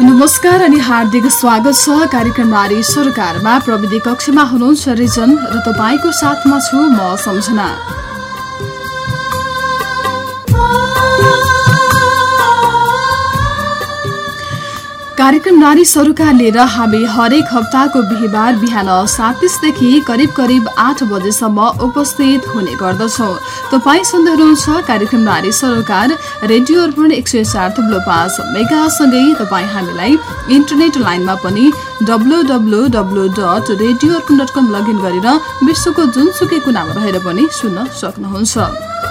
नमस्कार अनि हार्दिक स्वागत छ कार्यक्रम नारी सरकारमा प्रविधि कक्षमा हुनुहुन्छ रिजन र तपाईँको साथमा छु म सम्झना। कार्यक्रम नारी सरोकार लिएर हामी हरेक हप्ताको बिहिबार बिहान सात तिसदेखि करिब करिब आठ बजेसम्म उपस्थित हुने गर्दछौ। तपाईँ सुन्दै हुनुहुन्छ कार्यक्रम नारी सरोकार रेडियो अर्पण एक सय चार थुप्लो पाँच मेगासँगै तपाईँ हामीलाई इन्टरनेट लाइनमा पनि डब्लु डब्लु डब्लु लगइन गरेर विश्वको जुनसुकै कुनामा रहेर पनि सुन्न सक्नुहुन्छ।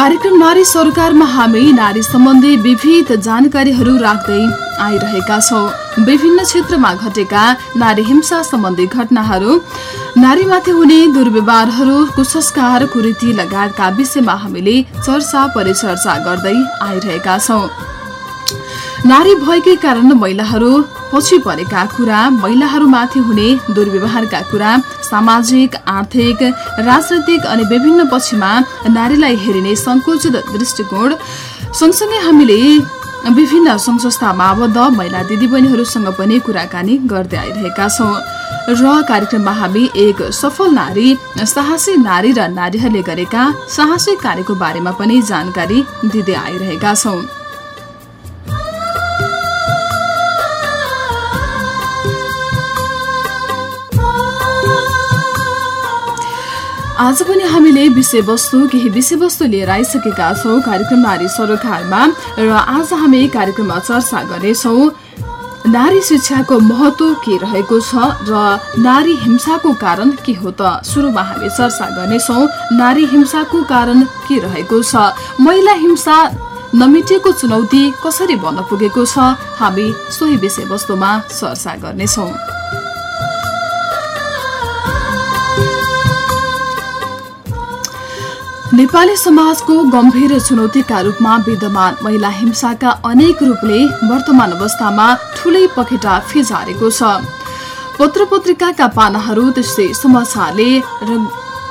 कार्यक्रम नारी सरकारमा हामी नारी सम्बन्धी विविध जानकारीहरू राख्दै आइरहेका छौँ। विभिन्न क्षेत्रमा घटेका नारी हिंसा सम्बन्धी घटनाहरू नारीमाथि हुने दुर्व्यवहारहरू कुसंस्कार कुरीति लगायतका विषयमा हामीले चर्चा परिचर्चा गर्दै आइरहेका छौँ। नारी भएकै कारण महिलाहरू पछि परेका कुरा महिलाहरूमाथि हुने दुर्व्यवहारका कुरा सामाजिक आर्थिक राजनैतिक अनि विभिन्न पक्षमा नारीलाई हेरिने संकुचित दृष्टिकोण सँगसँगै हामीले विभिन्न संस्थामा आबद्ध महिला दिदीबहिनीहरूसँग पनि कुराकानी गर्दै आइरहेका छौँ। र कार्यक्रममा हामी एक सफल नारी साहसी नारी र नारीहरूले गरेका साहसिक कार्यको बारेमा पनि जानकारी दिँदै आइरहेका छौँ। आज पनि हामीले विषयवस्तु केही विषयवस्तु लिएर आइसकेका छौँ कार्यक्रम नारी सरोकारमा र आज हामी कार्यक्रममा चर्चा गर्नेछौँ। नारी शिक्षाको महत्व के रहेको छ र नारी हिंसाको कारण के हो त? सुरुमा हामी चर्चा गर्नेछौँ। नारी हिंसाको कारण के रहेको छ? महिला हिंसा नमिटिएको चुनौती कसरी बन्न पुगेको छ? हामी सोही विषयवस्तुमा चर्चा गर्नेछौँ। नेपाली समाजको गम्भीर चुनौतीका रूपमा विद्यमान महिला हिंसाका अनेक रूपले वर्तमान अवस्थामा ठूलै पखेटा फिजारेको छ। पत्र पत्रिकाका पानाहरू त्यस्तै समाचारले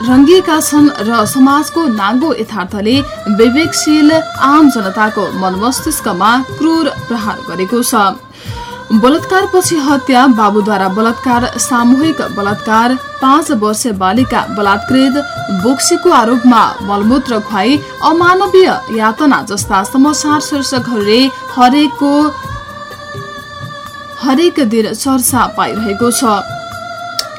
रङ्गिएका छन् र समाजको नाङ्गो यथार्थले विवेकशील आम जनताको मन मस्तिष्कमा क्रूर प्रहार गरेको छ। बलात्कारपछि हत्या बाबुद्वारा बलात्कार सामूहिक बलात्कार पाँच वर्ष बालिका बलात्कृत बोक्सीको आरोपमा मलमूत्र खुवाई अमानवीय यातना जस्ता समाचार शीर्षकहरूले हरेकको हरेक दिन चर्चा पाइरहेको छ।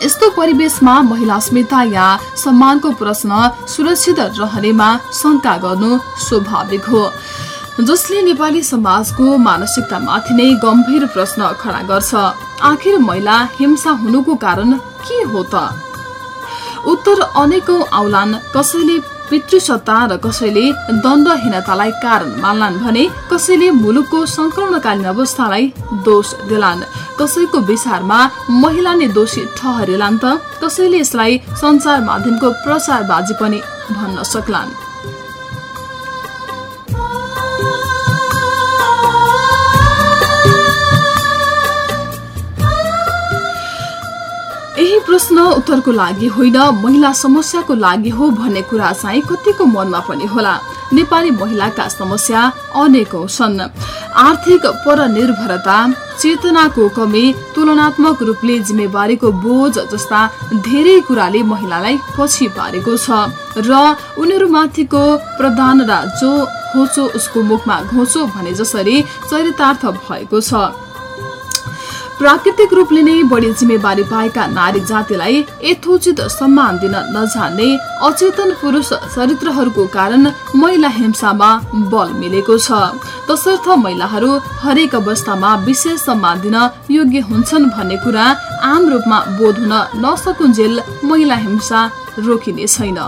यस्तो परिवेशमा महिला अस्मिता या सम्मानको प्रश्न सुरक्षित रहनेमा शङ्का गर्नु स्वाभाविक हो। जसले नेपाली समाजको मानसिकतामाथि नै गम्भीर प्रश्न खडा गर्छ। आखिर महिला हिंसा हुनुको कारण के हो त? उत्तर अनेकौं आउलान् कसैले पितृसत्ता र कसैले दण्डहीनतालाई कारण मान्लान् भने कसैले मुलुकको संक्रमणकालीन अवस्थालाई दोष दिलान्। कसैको विचारमा महिला नै दोषी ठहरेलान् त कसैले यसलाई संचार माध्यमको प्रचारबाजी पनि भन्न सक्लान्। प्रश्न उत्तरको लागि होइन महिला समस्याको लागि हो भन्ने कुरा चाहिँ कतिको मनमा पनि होला। नेपाली महिलाका समस्या अनेकौं छन्। आर्थिक परनिर्भरता चेतनाको कमी तुलनात्मक रूपले जिम्मेवारीको बोझ जस्ता धेरै कुराले महिलालाई पछि पारेको छ र उनीहरूमाथिको प्रधान र जो होचो उसको मुखमा घोचो भने जसरी चरितार्थ भएको छ। प्राकृतिक रूपले नै बढी जिम्मेवारी पाएका नारी जातिलाई यथोचित सम्मान दिन नजान्ने अचेतन पुरुष चरित्रहरूको कारण महिला हिंसामा बल मिलेको छ। तसर्थ महिलाहरू हरेक अवस्थामा विशेष सम्मान दिन योग्य हुन्छन् भन्ने कुरा आम रूपमा बोध हुन नसकुन्जेल महिला हिंसा रोकिने छैन।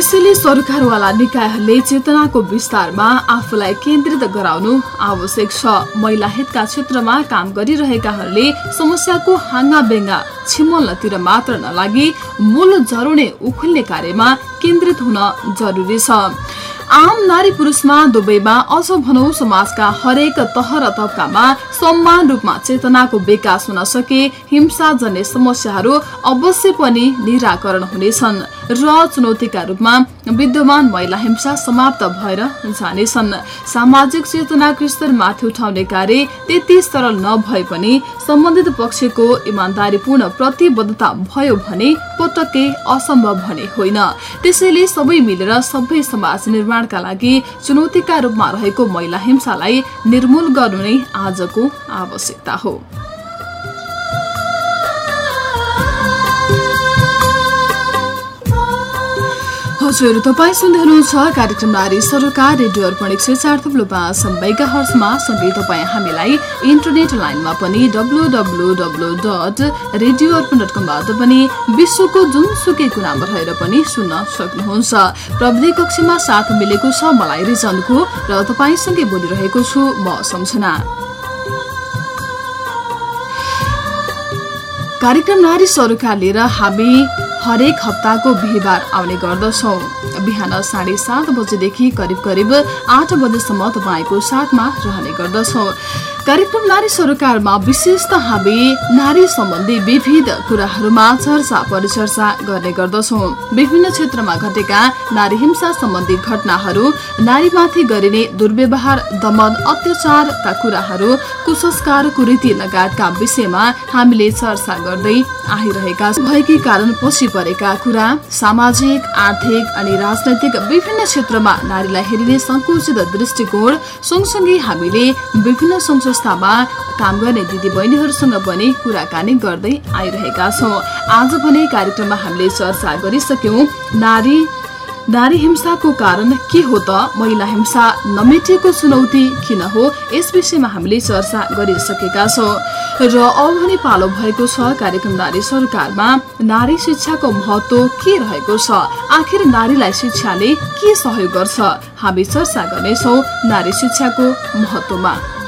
त्यसैले सरकारवाला निकायहरूले चेतनाको विस्तारमा आफूलाई केन्द्रित गराउनु आवश्यक छ। महिला हितका क्षेत्रमा काम गरिरहेकाहरूले समस्याको हाङ्गा बेङ्गा छिमल्नतिर मात्र नलागी मूल जरुने उखुल्ने कार्यमा केन्द्रित हुन जरुरी छ। आम नारी पुरुषमा दुवैमा अझ भनौ समाजका हरेक तह र तबकामा समान रूपमा चेतनाको विकास हुन सके हिंसाजन्य समस्याहरू अवश्य पनि निराकरण हुनेछन् र चुनौतीका रूपमा विद्यमान महिला हिंसा समाप्त भएर जानेछन्। सामाजिक चेतनाको स्तर माथि उठाउने कार्य त्यति सरल नभए पनि सम्बन्धित पक्षको इमान्दारीपूर्ण प्रतिबद्धता भयो भने पटक्कै असम्भव भने होइन। त्यसैले सबै मिलेर सभ्य समाज निर्माणका लागि चुनौतीका रूपमा रहेको महिला हिंसालाई निर्मूल गर्नु नै आजको आवश्यकता हो। हजुर तपाईँ सुन्दै हुनुहुन्छ कार्यक्रम नारी सरकार रेडियो अर्पण एक सय चार थप्लो पाँच मेगा हर्समा सँगै तपाईँ हामीलाई इन्टरनेट लाइनमा पनि W W W dot radio Arpan dot कमबाट पनि विश्वको जुनसुकै कुनामा रहेर पनि सुन्न सक्नुहुन्छ। प्रविधि कक्षमा साथ मिलेको छ मलाई रिजनको र तपाईँसँगै बोलिरहेको छु म सम्झना। कार्यक्रम नारी सरकार लिएर हामी हरेक हप्ताको बिहिबार आउने गर्दछौ। बिहान साढे सात बजेदेखि करिब करिब आठ बजेसम्म तपाईँको साथमा रहने गर्दछौ। कार्यक्रम नारी सरकारमा विशेष त हामी नारी सम्बन्धी विविध कुराहरूमा चर्चा परिचर्चा गर्ने गर्दछौ। विभिन्न क्षेत्रमा घटेका नारी हिंसा सम्बन्धी घटनाहरू नारीमाथि गरिने दुर्व्यवहार दमन अत्याचारका कुराहरू कुसंस्कार कुरीति लगायतका विषयमा हामीले चर्चा गर्दै आइरहेका भएकै कारण पछि परेका कुरा सामाजिक आर्थिक अनि राजनैतिक विभिन्न क्षेत्रमा नारीलाई हेरिने संकुचित दृष्टिकोण सँगसँगै हामीले विभिन्न संस्थामा काम गर्ने दिदी बहिनीहरूसँग पनि कुराकानी गर्दै आइरहेका छौँ। आज भने कार्यक्रममा हामीले चर्चा गरिसक्यौँ नारी नारी हिंसाको कारण के हो त? महिला हिंसा नमेटिएको चुनौती किन हो? यस विषयमा हामीले चर्चा गरिसकेका छौँ। र अब भने पालो भएको छ कार्यक्रम नारी सरकारमा नारी शिक्षाको महत्व के रहेको छ? आखिर नारीलाई शिक्षाले के सहयोग गर्छ? हामी चर्चा गर्नेछौ नारी शिक्षाको महत्वमा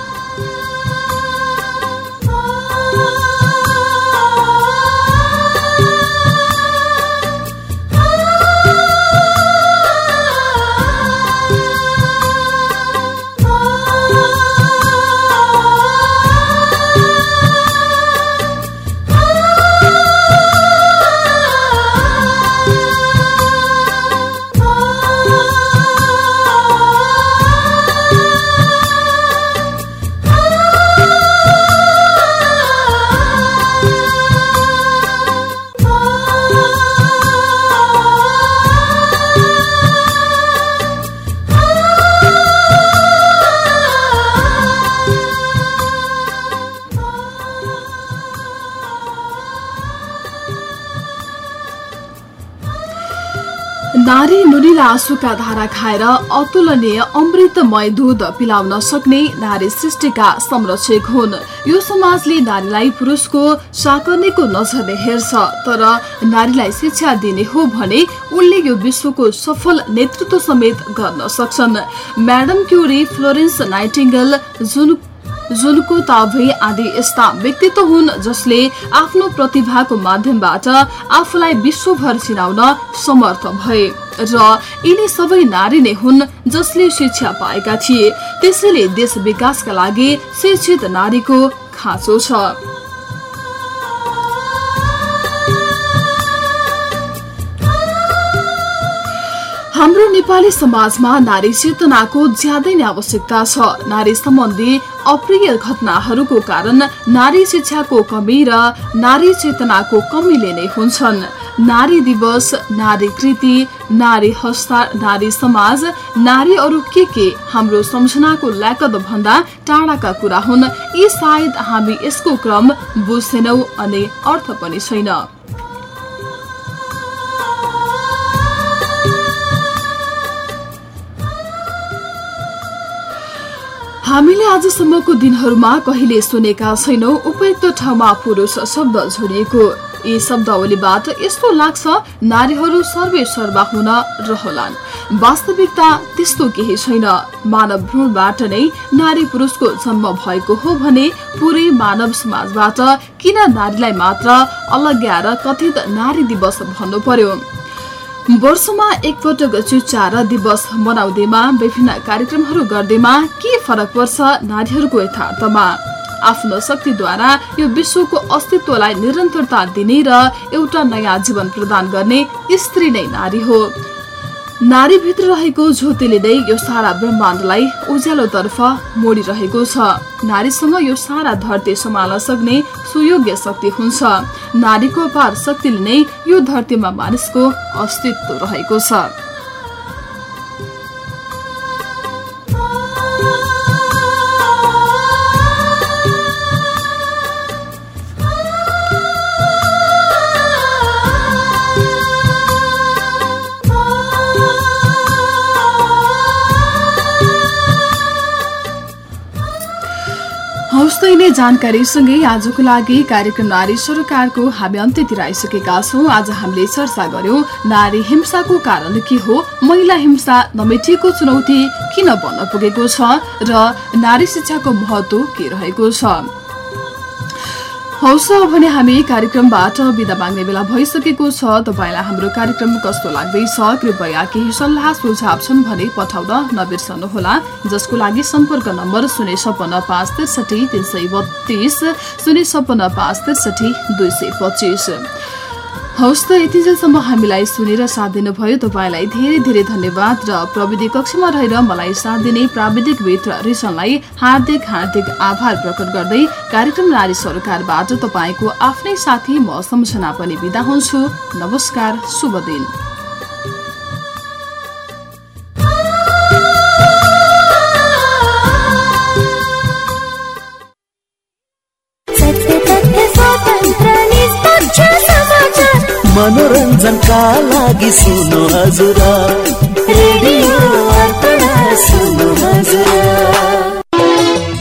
नारी नुनिला आँसुका धारा खाएर अतुलनीय अमृतमय दूध पिलाउन सक्ने नारी सृष्टिका संरक्षक हुन्। यो समाजले नारीलाई पुरुषको साकर्नेको नजरले हेर्छ तर नारीलाई शिक्षा दिने हो भने उनले यो विश्वको सफल नेतृत्व समेत गर्न सक्छन्। म्याडम क्युरी फ्लोरेन्स नाइटिङ्गल जुन जुनको ताभे आदि यस्ता व्यक्तित्व हुन् जसले आफ्नो प्रतिभाको माध्यमबाट आफूलाई विश्वभर चिनाउन समर्थ भए र यिनी सबै नारी नै हुन् जसले शिक्षा पाएका थिए। त्यसैले देश विकासका लागि शिक्षित नारीको खाँचो छ। हाम्रो नेपाली समाजमा नारी चेतनाको ज्यादै नै आवश्यकता छ। नारी सम्बन्धी अप्रिय घटनाहरूको कारण नारी शिक्षाको कमी र नारी चेतनाको कमीले नै हुन्छन्। नारी दिवस नारी कृति नारी हस्ता नारी समाज नारी अरू के के हाम्रो सम्झनाको ल्याकत भन्दा टाढाका कुरा हुन्। यी सायद हामी यसको क्रम बुझ्दैनौ अनि अर्थ पनि छैन। हामीले आजसम्मको दिनहरूमा कहिले सुनेका छैनौ उपयुक्त ठाउँमा पुरुष शब्द जोडिएको। यी शब्दावलीबाट यस्तो लाग्छ नारीहरू सर्वे सर्वा हुन रहलान्। वास्तविकता त्यस्तो केही छैन। मानव भ्रूणबाट नै नारी पुरुषको जन्म भएको हो भने पुरै मानव समाजबाट किन नारीलाई मात्र अलग्याएर कथित नारी दिवस भन्नु पर्यो? वर्षमा एकपटक चुचार दिवस मनाउँदैमा विभिन्न कार्यक्रमहरू गर्दैमा के फरक पर्छ नारीहरूको यथार्थमा? आफ्नो शक्तिद्वारा यो विश्वको अस्तित्वलाई निरन्तरता दिने र एउटा नयाँ जीवन प्रदान गर्ने स्त्री नै नारी हो। नारीभित्र रहेको ज्योतिले नै यो सारा ब्रह्माण्डलाई उज्यालोतर्फ मोडिरहेको छ। नारीसँग यो सारा धरती सम्हाल्न सक्ने सुयोग्य शक्ति हुन्छ। नारीको अपार शक्तिले नै यो धरतीमा मानिसको अस्तित्व रहेको छ। नै जानकारीसँगै आजको लागि कार्यक्रम नारी सरकारको हामी अन्त्यतिर आइसकेका छौँ। आज हामीले चर्चा गर्यौं नारी हिंसाको कारण के हो महिला हिंसा नमेटिएको चुनौती किन बन्न पुगेको छ र नारी शिक्षाको महत्व के रहेको छ। हौस भने हामी कार्यक्रमबाट विदा माग्ने बेला भइसकेको छ। तपाईँलाई हाम्रो कार्यक्रम कस्तो लाग्दैछ? कृपया केही सल्लाह सुझाव छन् भने पठाउन नबिर्सनुहोला। जसको लागि सम्पर्क नम्बर शून्य छपन्न पाँच त्रिसठी तिन सय बत्तीस शून्य छपन्न पाँच त्रिसठी दुई सय पच्चिस। हवस् त यतिजेलसम्म हामीलाई सुनेर साथ दिनुभयो तपाईँलाई धेरै धेरै धन्यवाद र प्रविधि कक्षमा रहेर मलाई साथ दिने प्राविधिक मित्र रिसनलाई हार्दिक हार्दिक आभार प्रकट गर्दै कार्यक्रम नारी सरकारबाट तपाईँको आफ्नै साथी म सम्झना पनि बिदा हुन्छु। नमस्कार शुभ दिन। का लागि सुनो हजुर। रेडियो अर्पण सुनो हजुर।